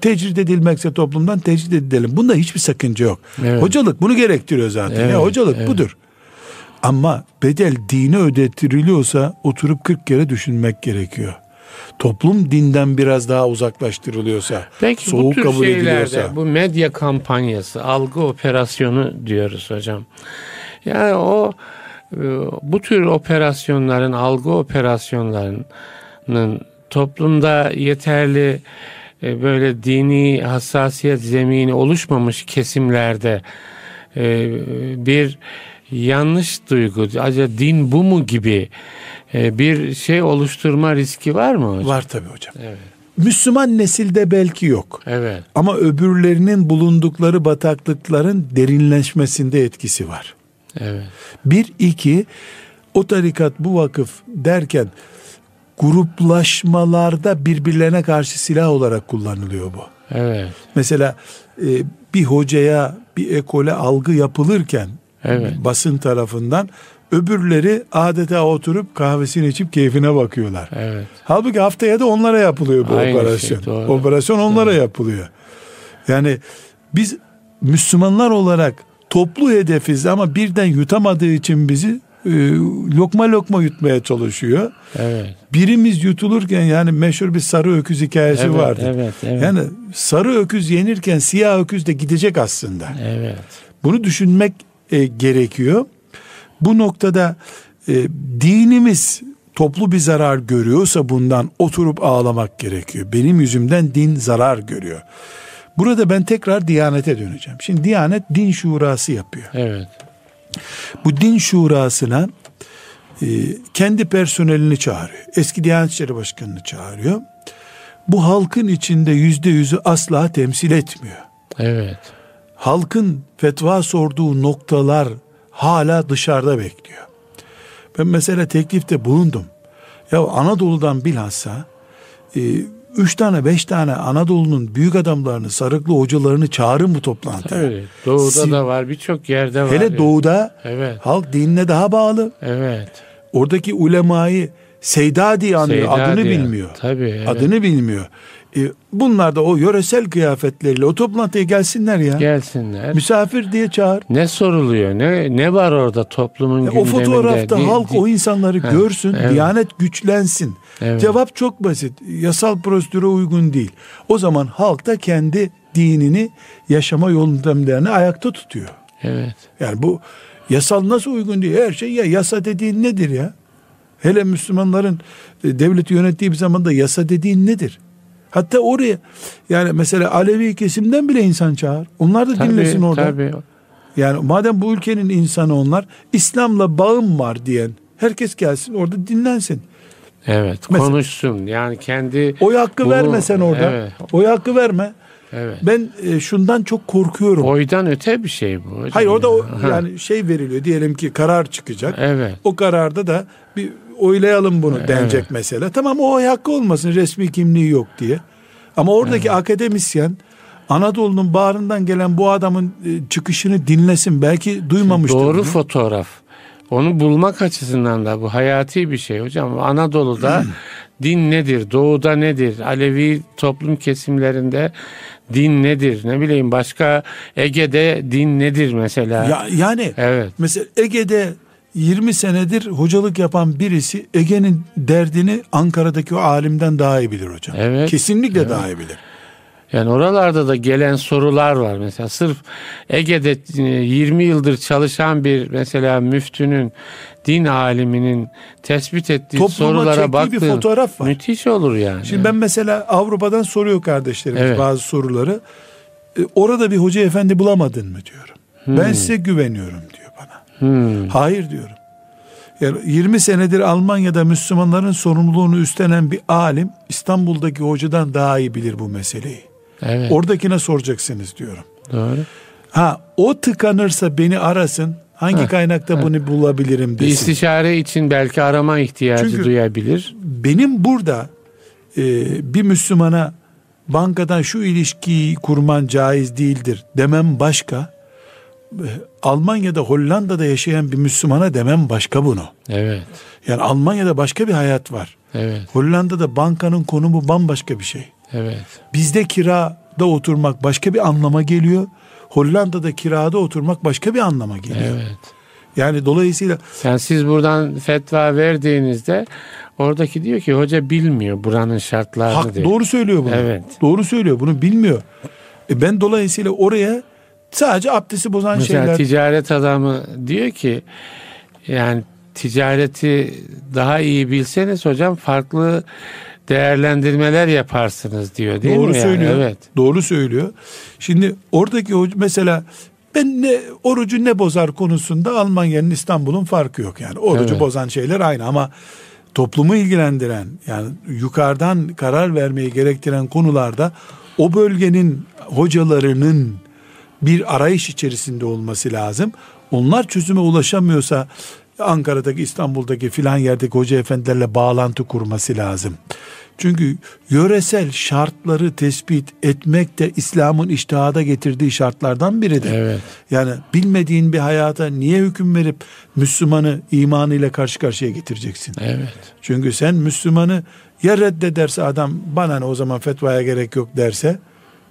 tecrit edilmekse toplumdan tecrit edelim. Bunda hiçbir sakınca yok. Evet. Hocalık bunu gerektiriyor zaten. Evet, ya hocalık evet. budur. Ama bedel dini ödettiriliyorsa oturup 40 kere düşünmek gerekiyor. Toplum dinden biraz daha uzaklaştırılıyorsa, Peki, soğuk bu tür kabul ediliyorsa. Bu medya kampanyası, algı operasyonu diyoruz hocam. Yani o e, bu tür operasyonların, algı operasyonlarının toplumda yeterli e, böyle dini hassasiyet zemini oluşmamış kesimlerde e, bir yanlış duygu, acaba din bu mu gibi bir şey oluşturma riski var mı hocam? Var tabii hocam. Evet. Müslüman nesilde belki yok. Evet. Ama öbürlerinin bulundukları bataklıkların derinleşmesinde etkisi var. Evet. Bir, iki, o tarikat bu vakıf derken gruplaşmalarda birbirlerine karşı silah olarak kullanılıyor bu. Evet. Mesela e, bir hocaya, bir ekole algı yapılırken evet. basın tarafından öbürleri adeta oturup kahvesini içip keyfine bakıyorlar. Evet. Halbuki haftaya da onlara yapılıyor bu Aynı şey, operasyon. Şey, operasyon onlara doğru. yapılıyor. Yani biz Müslümanlar olarak toplu hedefiz ama birden yutamadığı için bizi e, lokma lokma yutmaya çalışıyor. Evet. Birimiz yutulurken yani meşhur bir sarı öküz hikayesi evet, vardı. Evet, evet. Yani sarı öküz yenirken siyah öküz de gidecek aslında. Evet. Bunu düşünmek e, gerekiyor. Bu noktada e, dinimiz toplu bir zarar görüyorsa bundan oturup ağlamak gerekiyor. Benim yüzümden din zarar görüyor. Burada ben tekrar Diyanet'e döneceğim. Şimdi Diyanet din şurası yapıyor. Evet. Bu din şurasına e, kendi personelini çağırıyor. Eski Diyanet İşleri Başkanı'nı çağırıyor. Bu halkın içinde yüzde yüzü asla temsil etmiyor. Evet. Halkın fetva sorduğu noktalar hala dışarıda bekliyor. Ben mesela teklifte bulundum. Ya Anadolu'dan bilhassa e, üç tane beş tane Anadolu'nun büyük adamlarını sarıklı hocalarını çağırın bu toplantıya. Evet, doğuda Siz, da var birçok yerde var. Hele yani. doğuda evet. halk dinine daha bağlı. Evet. Oradaki ulemayı Seyda diye anlıyor. Seyda adını diye. bilmiyor. Tabii. Evet. Adını bilmiyor. E, bunlar da o yöresel kıyafetleriyle o toplantıya gelsinler ya. Gelsinler. Misafir diye çağır. Ne soruluyor? Ne ne var orada toplumun e, gündeminde? O fotoğrafta di, halk di, o insanları ha, görsün, evet. diyanet güçlensin. Evet. Cevap çok basit. Yasal prosedüre uygun değil. O zaman halk da kendi dinini yaşama yöntemlerini ayakta tutuyor. Evet. Yani bu yasal nasıl uygun diye her şey ya yasa dediğin nedir ya? Hele Müslümanların e, devleti yönettiği bir zamanda yasa dediğin nedir? Hatta oraya yani mesela Alevi kesimden bile insan çağır. Onlar da Tabii, dinlesin orada. Tabii. Yani madem bu ülkenin insanı onlar İslam'la bağım var diyen herkes gelsin orada dinlensin. Evet Mesela- konuşsun yani kendi Oy hakkı Bunu- verme sen orada. Evet. Oy hakkı verme. evet. Ben e, şundan çok korkuyorum. Oydan öte bir şey bu. Hayır orada o, yani şey veriliyor diyelim ki karar çıkacak. Evet. O kararda da bir oylayalım bunu Evet. denecek mesela. Tamam o oy hakkı olmasın resmi kimliği yok diye. Ama oradaki akademisyen Anadolu'nun bağrından gelen bu adamın e, çıkışını dinlesin. Belki duymamıştır. Doğru bunu. fotoğraf. Onu bulmak açısından da bu hayati bir şey hocam. Anadolu'da (clears throat) din nedir? Doğuda nedir? Alevi toplum kesimlerinde din nedir? Ne bileyim başka Ege'de din nedir mesela? Ya, yani Evet. mesela Ege'de 20 senedir hocalık yapan birisi Ege'nin derdini Ankara'daki o alimden daha iyi bilir hocam. Evet. Kesinlikle daha iyi bilir. Yani oralarda da gelen sorular var. Mesela sırf Ege'de e, 20 yıldır çalışan bir mesela müftünün, din aliminin tespit ettiği Topluma sorulara çektiği bir baktığın fotoğraf var. müthiş olur yani. Şimdi ben mesela Avrupa'dan soruyor kardeşlerimiz Evet. bazı soruları. E, orada bir hoca efendi bulamadın mı diyorum. Ben size güveniyorum diyor. Hmm, Hayır diyorum. Yani 20 senedir Almanya'da Müslümanların sorumluluğunu üstlenen bir alim İstanbul'daki hocadan daha iyi bilir bu meseleyi. evet. Oradakine soracaksınız diyorum. Doğru. Ha o tıkanırsa beni arasın. Hangi kaynakta bunu bulabilirim Bir desin. istişare için belki arama ihtiyacı Çünkü- duyabilir. Benim burada e, bir Müslümana bankadan şu ilişkiyi kurman caiz değildir demem başka. Almanya'da Hollanda'da yaşayan bir Müslümana demem başka bunu. Evet. Yani Almanya'da başka bir hayat var. Evet. Hollanda'da bankanın konumu bambaşka bir şey. Evet. Bizde kirada oturmak başka bir anlama geliyor. Hollanda'da kirada oturmak başka bir anlama geliyor. Evet. Yani dolayısıyla Yani siz buradan fetva verdiğinizde oradaki diyor ki hoca bilmiyor buranın şartlarını hak diyor. doğru söylüyor bunu. Evet. Doğru söylüyor. Bunu bilmiyor. E ben dolayısıyla oraya sadece abdesti bozan Mesela şeyler ticaret adamı diyor ki yani ticareti daha iyi bilseniz hocam farklı değerlendirmeler yaparsınız diyor değil doğru mi? yani? söylüyor. Evet. Doğru söylüyor. Şimdi oradaki mesela ben ne orucu ne bozar konusunda Almanya'nın İstanbul'un farkı yok yani. Orucu Evet. bozan şeyler aynı ama toplumu ilgilendiren yani yukarıdan karar vermeyi gerektiren konularda o bölgenin hocalarının bir arayış içerisinde olması lazım. Onlar çözüme ulaşamıyorsa Ankara'daki, İstanbul'daki filan yerdeki hoca efendilerle bağlantı kurması lazım. Çünkü yöresel şartları tespit etmek de İslam'ın iştihada getirdiği şartlardan biridir. Evet. Yani bilmediğin bir hayata niye hüküm verip Müslümanı imanıyla karşı karşıya getireceksin? Evet. Çünkü sen Müslümanı ya reddederse adam bana ne o zaman fetvaya gerek yok derse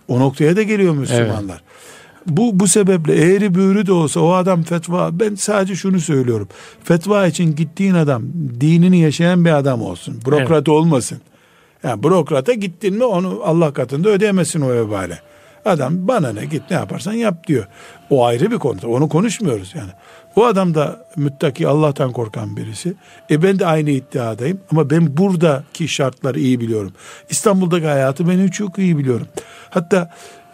o noktaya da geliyor Müslümanlar. Bu, bu sebeple eğri büğrü de olsa o adam fetva ben sadece şunu söylüyorum. Fetva için gittiğin adam dinini yaşayan bir adam olsun. Bürokrat olmasın. Yani bürokrata gittin mi onu Allah katında ödeyemezsin o vebale. Adam bana ne git ne yaparsan yap diyor. O ayrı bir konu. Onu konuşmuyoruz yani. O adam da müttaki Allah'tan korkan birisi. E ben de aynı iddiadayım ama ben buradaki şartları iyi biliyorum. İstanbul'daki hayatı ben çok iyi biliyorum. Hatta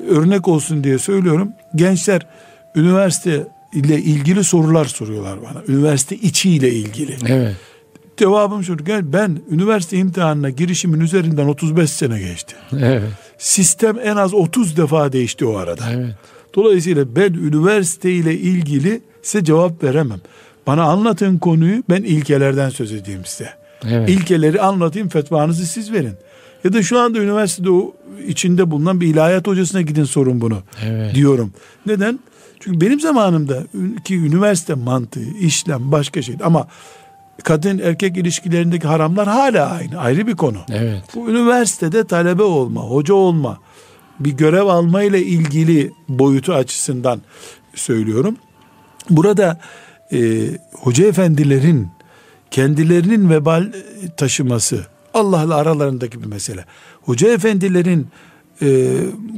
örnek olsun diye söylüyorum. Gençler üniversite ile ilgili sorular soruyorlar bana. Üniversite içiyle ilgili. Evet. Cevabım şu. Gel ben üniversite imtihanına girişimin üzerinden 35 sene geçti. Evet. Sistem en az 30 defa değişti o arada. Evet. Dolayısıyla ben üniversite ile ilgili size cevap veremem. Bana anlatın konuyu ben ilkelerden söz edeyim size. Evet. İlkeleri anlatayım fetvanızı siz verin. Ya da şu anda üniversitede o içinde bulunan bir ilahiyat hocasına gidin sorun bunu Evet. diyorum. Neden? Çünkü benim zamanımda ki üniversite mantığı, işlem başka şey ama kadın erkek ilişkilerindeki haramlar hala aynı. Ayrı bir konu. Evet. Bu üniversitede talebe olma, hoca olma, bir görev alma ile ilgili boyutu açısından söylüyorum. Burada e, hoca efendilerin kendilerinin vebal taşıması Allah'la aralarındaki bir mesele. Hoca efendilerin e,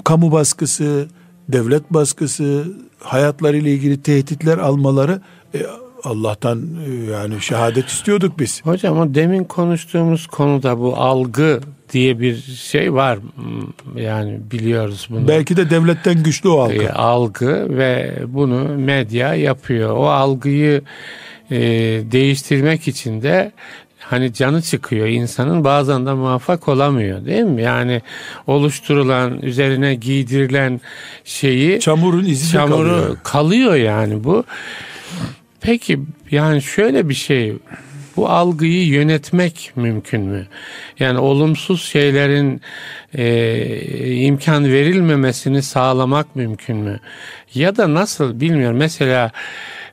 kamu baskısı, devlet baskısı, hayatlarıyla ilgili tehditler almaları e, Allah'tan e, yani şehadet istiyorduk biz. Hocam o demin konuştuğumuz konuda bu algı diye bir şey var. Hmm, yani biliyoruz bunu. Belki de devletten güçlü o algı. E, algı ve bunu medya yapıyor. O algıyı e, değiştirmek için de hani canı çıkıyor insanın bazen de muvaffak olamıyor değil mi? Yani oluşturulan üzerine giydirilen şeyi çamurun izi çamuru kalıyor. kalıyor yani bu. Peki yani şöyle bir şey bu algıyı yönetmek mümkün mü? Yani olumsuz şeylerin e, imkan verilmemesini sağlamak mümkün mü? Ya da nasıl bilmiyorum. Mesela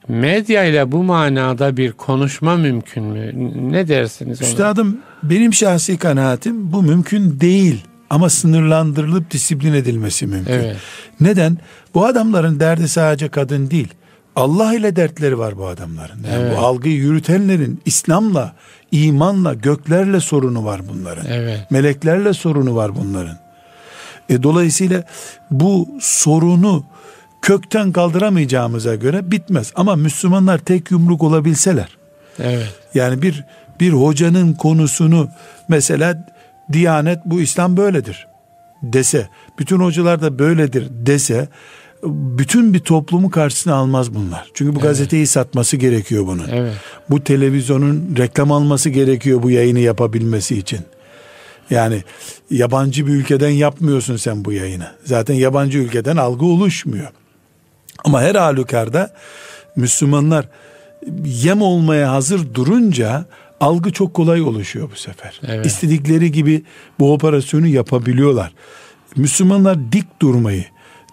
medya ile bu manada bir konuşma mümkün mü? Ne dersiniz? Ona? Üstadım benim şahsi kanaatim bu mümkün değil ama sınırlandırılıp disiplin edilmesi mümkün. Evet. Neden? Bu adamların derdi sadece kadın değil. Allah ile dertleri var bu adamların. Yani evet. Bu algıyı yürütenlerin İslam'la, imanla, göklerle sorunu var bunların. Evet. Meleklerle sorunu var bunların. E, dolayısıyla bu sorunu kökten kaldıramayacağımıza göre bitmez. Ama Müslümanlar tek yumruk olabilseler. Evet. Yani bir bir hocanın konusunu mesela Diyanet bu İslam böyledir dese, bütün hocalar da böyledir dese bütün bir toplumu karşısına almaz bunlar. Çünkü bu evet. gazeteyi satması gerekiyor bunun. Evet. Bu televizyonun reklam alması gerekiyor bu yayını yapabilmesi için. Yani yabancı bir ülkeden yapmıyorsun sen bu yayını. Zaten yabancı ülkeden algı oluşmuyor. Ama her halükarda Müslümanlar yem olmaya hazır durunca algı çok kolay oluşuyor bu sefer. Evet. İstedikleri gibi bu operasyonu yapabiliyorlar. Müslümanlar dik durmayı,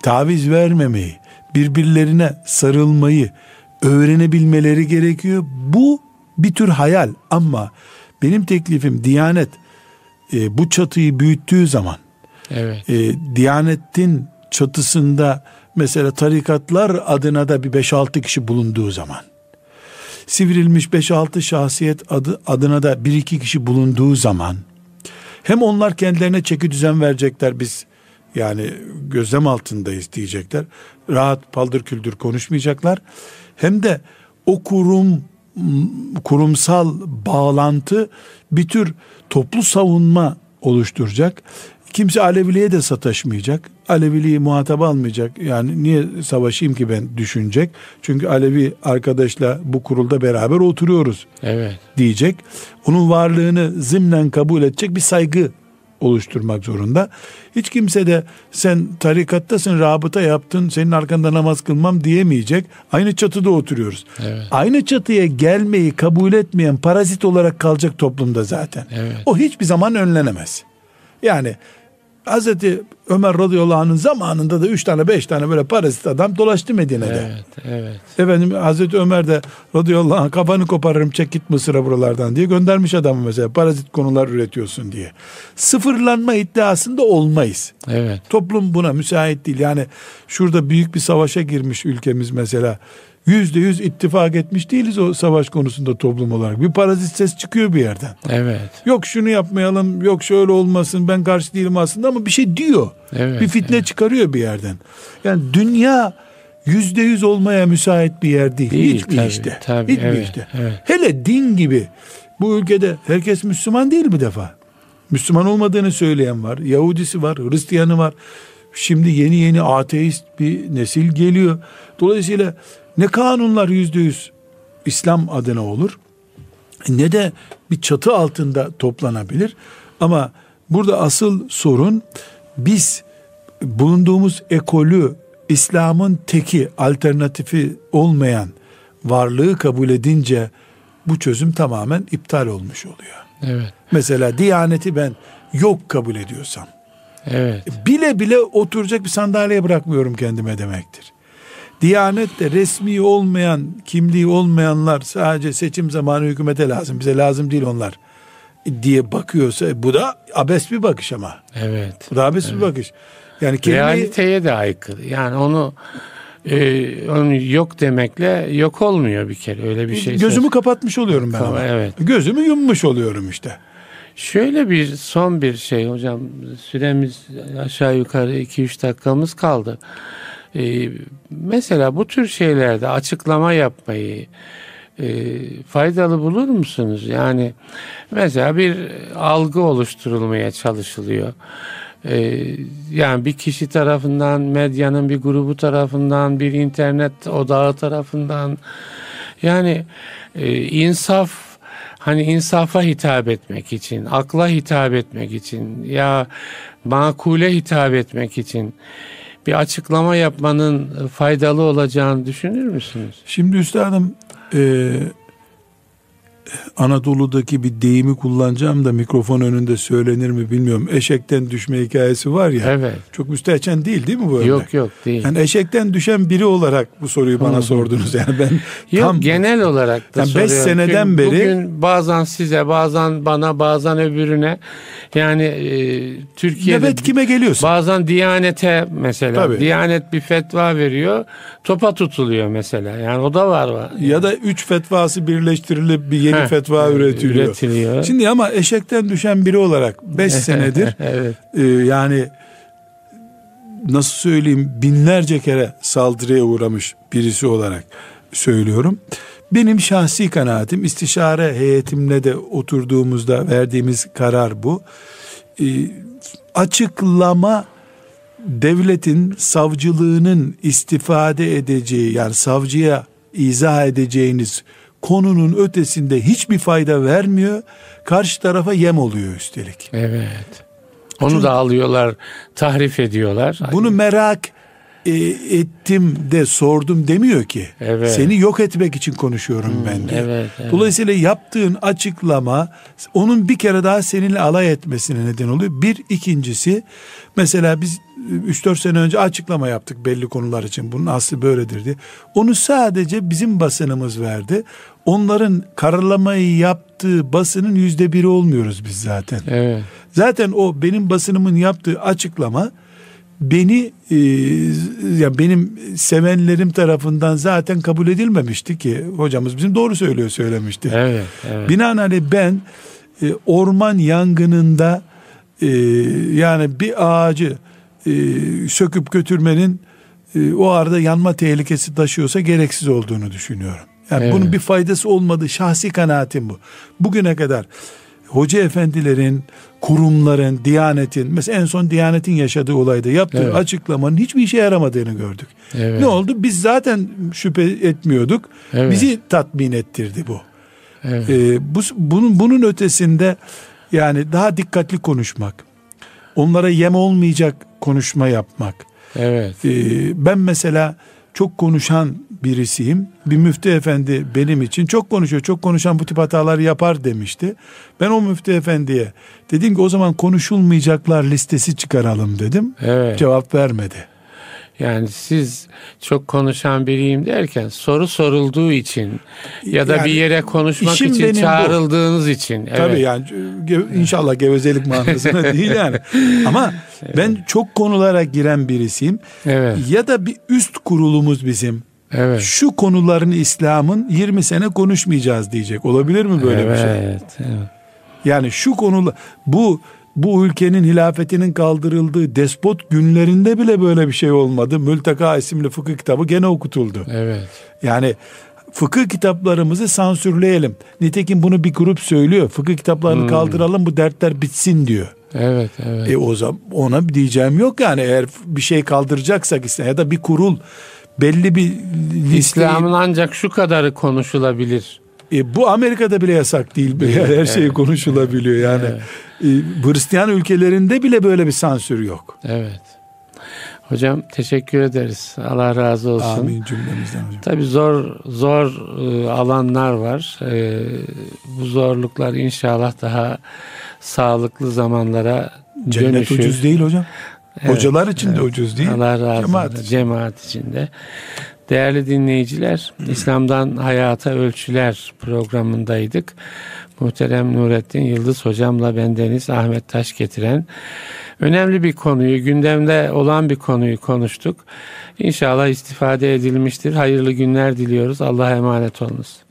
taviz vermemeyi, birbirlerine sarılmayı öğrenebilmeleri gerekiyor. Bu bir tür hayal ama benim teklifim Diyanet e, bu çatıyı büyüttüğü zaman evet. e, Diyanet'in çatısında mesela tarikatlar adına da bir 5-6 kişi bulunduğu zaman sivrilmiş 5-6 şahsiyet adı, adına da 1-2 kişi bulunduğu zaman hem onlar kendilerine çeki düzen verecekler biz yani gözlem altındayız diyecekler. Rahat paldır küldür konuşmayacaklar. Hem de o kurum kurumsal bağlantı bir tür toplu savunma oluşturacak. Kimse Aleviliğe de sataşmayacak. Aleviliği muhatap almayacak. Yani niye savaşayım ki ben düşünecek. Çünkü Alevi arkadaşla bu kurulda beraber oturuyoruz. Evet. Diyecek. Onun varlığını zımnen kabul edecek bir saygı oluşturmak zorunda. Hiç kimse de sen tarikattasın, rabıta yaptın, senin arkanda namaz kılmam diyemeyecek. Aynı çatıda oturuyoruz. Evet. Aynı çatıya gelmeyi kabul etmeyen parazit olarak kalacak toplumda zaten. Evet. O hiçbir zaman önlenemez. Yani Hazreti Ömer radıyallahu anh'ın zamanında da üç tane beş tane böyle parazit adam dolaştı Medine'de. Evet, evet. Efendim Hazreti Ömer de radıyallahu anh kafanı koparırım çek git Mısır'a buralardan diye göndermiş adamı mesela parazit konular üretiyorsun diye. Sıfırlanma iddiasında olmayız. Evet. Toplum buna müsait değil. Yani şurada büyük bir savaşa girmiş ülkemiz mesela yüzde yüz ittifak etmiş değiliz o savaş konusunda toplum olarak. Bir parazit ses çıkıyor bir yerden. Evet. Yok şunu yapmayalım, yok şöyle olmasın, ben karşı değilim aslında ama bir şey diyor. Evet, bir fitne evet. çıkarıyor bir yerden. Yani dünya yüzde yüz olmaya müsait bir yer değil. değil Hiçbir tabii, işte. Tabii, Hiçbir evet, işte. Evet. Hele din gibi bu ülkede herkes Müslüman değil bir defa. Müslüman olmadığını söyleyen var. Yahudisi var, Hristiyanı var. Şimdi yeni yeni ateist bir nesil geliyor. Dolayısıyla ne kanunlar yüzde yüz İslam adına olur ne de bir çatı altında toplanabilir. Ama burada asıl sorun biz bulunduğumuz ekolü İslam'ın teki alternatifi olmayan varlığı kabul edince bu çözüm tamamen iptal olmuş oluyor. Evet. Mesela Diyaneti ben yok kabul ediyorsam. Evet. Bile bile oturacak bir sandalyeye bırakmıyorum kendime demektir. Diyanet de resmi olmayan, kimliği olmayanlar sadece seçim zamanı hükümete lazım. Bize lazım değil onlar diye bakıyorsa bu da abes bir bakış ama. Evet. Bu da abes evet. bir bakış. Yani kelimeyi... realiteye de aykırı. Yani onu e, onu yok demekle yok olmuyor bir kere öyle bir şey. Gözümü söz. kapatmış oluyorum ben ama. Evet. Gözümü yummuş oluyorum işte. Şöyle bir son bir şey hocam süremiz aşağı yukarı 2-3 dakikamız kaldı. E, mesela bu tür şeylerde açıklama yapmayı e, faydalı bulur musunuz? Yani mesela bir algı oluşturulmaya çalışılıyor. E, yani bir kişi tarafından, medyanın bir grubu tarafından, bir internet odağı tarafından yani e, insaf hani insafa hitap etmek için, akla hitap etmek için ya makule hitap etmek için bir açıklama yapmanın faydalı olacağını düşünür müsünüz? Şimdi üstadım e, Anadolu'daki bir deyimi kullanacağım da mikrofon önünde söylenir mi bilmiyorum. Eşekten düşme hikayesi var ya. Evet. Çok müstehcen değil değil mi bu örnek? Yok yok değil. Yani eşekten düşen biri olarak bu soruyu bana sordunuz. Yani ben (laughs) Yok tam genel olarak da Yani soruyorum. seneden Çünkü beri- bugün bazen size bazen bana bazen öbürüne yani e, Türkiye'de nöbet kime geliyorsa. bazen Diyanete mesela Tabii. Diyanet bir fetva veriyor topa tutuluyor mesela yani o da var var. ya da üç fetvası birleştirilip bir yeni Heh, fetva üretiliyor. üretiliyor. Şimdi ama eşekten düşen biri olarak beş (laughs) senedir evet. e, yani nasıl söyleyeyim binlerce kere saldırıya uğramış birisi olarak söylüyorum. Benim şahsi kanaatim istişare heyetimle de oturduğumuzda verdiğimiz karar bu. E, açıklama devletin savcılığının istifade edeceği yani savcıya izah edeceğiniz konunun ötesinde hiçbir fayda vermiyor. Karşı tarafa yem oluyor üstelik. Evet. Onu da alıyorlar, tahrif ediyorlar. Bunu merak e, ettim de sordum demiyor ki. Evet. Seni yok etmek için konuşuyorum ben diyor. evet, evet. Dolayısıyla yaptığın açıklama onun bir kere daha seninle alay etmesine neden oluyor. Bir ikincisi mesela biz 3-4 sene önce açıklama yaptık belli konular için. Bunun aslı böyledir diye. Onu sadece bizim basınımız verdi. Onların karalamayı yaptığı basının yüzde biri olmuyoruz biz zaten. Evet. Zaten o benim basınımın yaptığı açıklama beni e, ya benim sevenlerim tarafından zaten kabul edilmemişti ki hocamız bizim doğru söylüyor söylemişti. Evet, evet. Binaenaleyh ben e, orman yangınında e, yani bir ağacı e, söküp götürmenin e, o arada yanma tehlikesi taşıyorsa gereksiz olduğunu düşünüyorum. Yani Evet. bunun bir faydası olmadığı şahsi kanaatim bu. Bugüne kadar hoca efendilerin, kurumların, diyanetin, mesela en son diyanetin yaşadığı olayda yaptığı Evet. açıklamanın hiçbir işe yaramadığını gördük. Evet. Ne oldu? Biz zaten şüphe etmiyorduk. Evet. Bizi tatmin ettirdi bu. Evet. Ee, bu bunun bunun ötesinde yani daha dikkatli konuşmak, onlara yem olmayacak konuşma yapmak. Evet. Ee, ben mesela çok konuşan birisiyim. Bir müftü efendi benim için çok konuşuyor. Çok konuşan bu tip hatalar yapar demişti. Ben o müftü efendiye dedim ki o zaman konuşulmayacaklar listesi çıkaralım dedim. Evet. Cevap vermedi. Yani siz çok konuşan biriyim derken soru sorulduğu için ya da Yani bir yere konuşmak için benim bu. çağrıldığınız için. Evet. Tabii yani inşallah gevezelik manasına (laughs) değil yani. Ama ben çok konulara giren birisiyim. Evet. Ya da bir üst kurulumuz bizim. Evet. Şu konularını İslam'ın 20 sene konuşmayacağız diyecek. Olabilir mi böyle evet. bir şey? Evet. Yani şu konular bu bu ülkenin hilafetinin kaldırıldığı despot günlerinde bile böyle bir şey olmadı. Mülteka isimli fıkıh kitabı gene okutuldu. Evet. Yani fıkıh kitaplarımızı sansürleyelim. Nitekim bunu bir grup söylüyor. Fıkıh kitaplarını kaldıralım bu dertler bitsin diyor. Evet. Evet. E o zaman ona diyeceğim yok yani eğer bir şey kaldıracaksak ya da bir kurul belli bir listeyi İslam'ın ancak şu kadarı konuşulabilir. E, bu Amerika'da bile yasak değil. (laughs) Yani her şey konuşulabiliyor yani. E, Hristiyan ülkelerinde bile böyle bir sansür yok. Evet. Hocam teşekkür ederiz. Allah razı olsun. Amin cümlemizden hocam. Tabii zor zor e, alanlar var. E, bu zorluklar inşallah daha sağlıklı zamanlara Cennet dönüşür. ucuz değil hocam. Evet, Hocalar için de evet. ucuz değil. Allah razı Cemaat olsun. için. Cemaat içinde. Değerli dinleyiciler, İslam'dan Hayata Ölçüler programındaydık. Muhterem Nurettin Yıldız hocamla bendeniz Ahmet Taş getiren önemli bir konuyu, gündemde olan bir konuyu konuştuk. İnşallah istifade edilmiştir. Hayırlı günler diliyoruz. Allah'a emanet olunuz.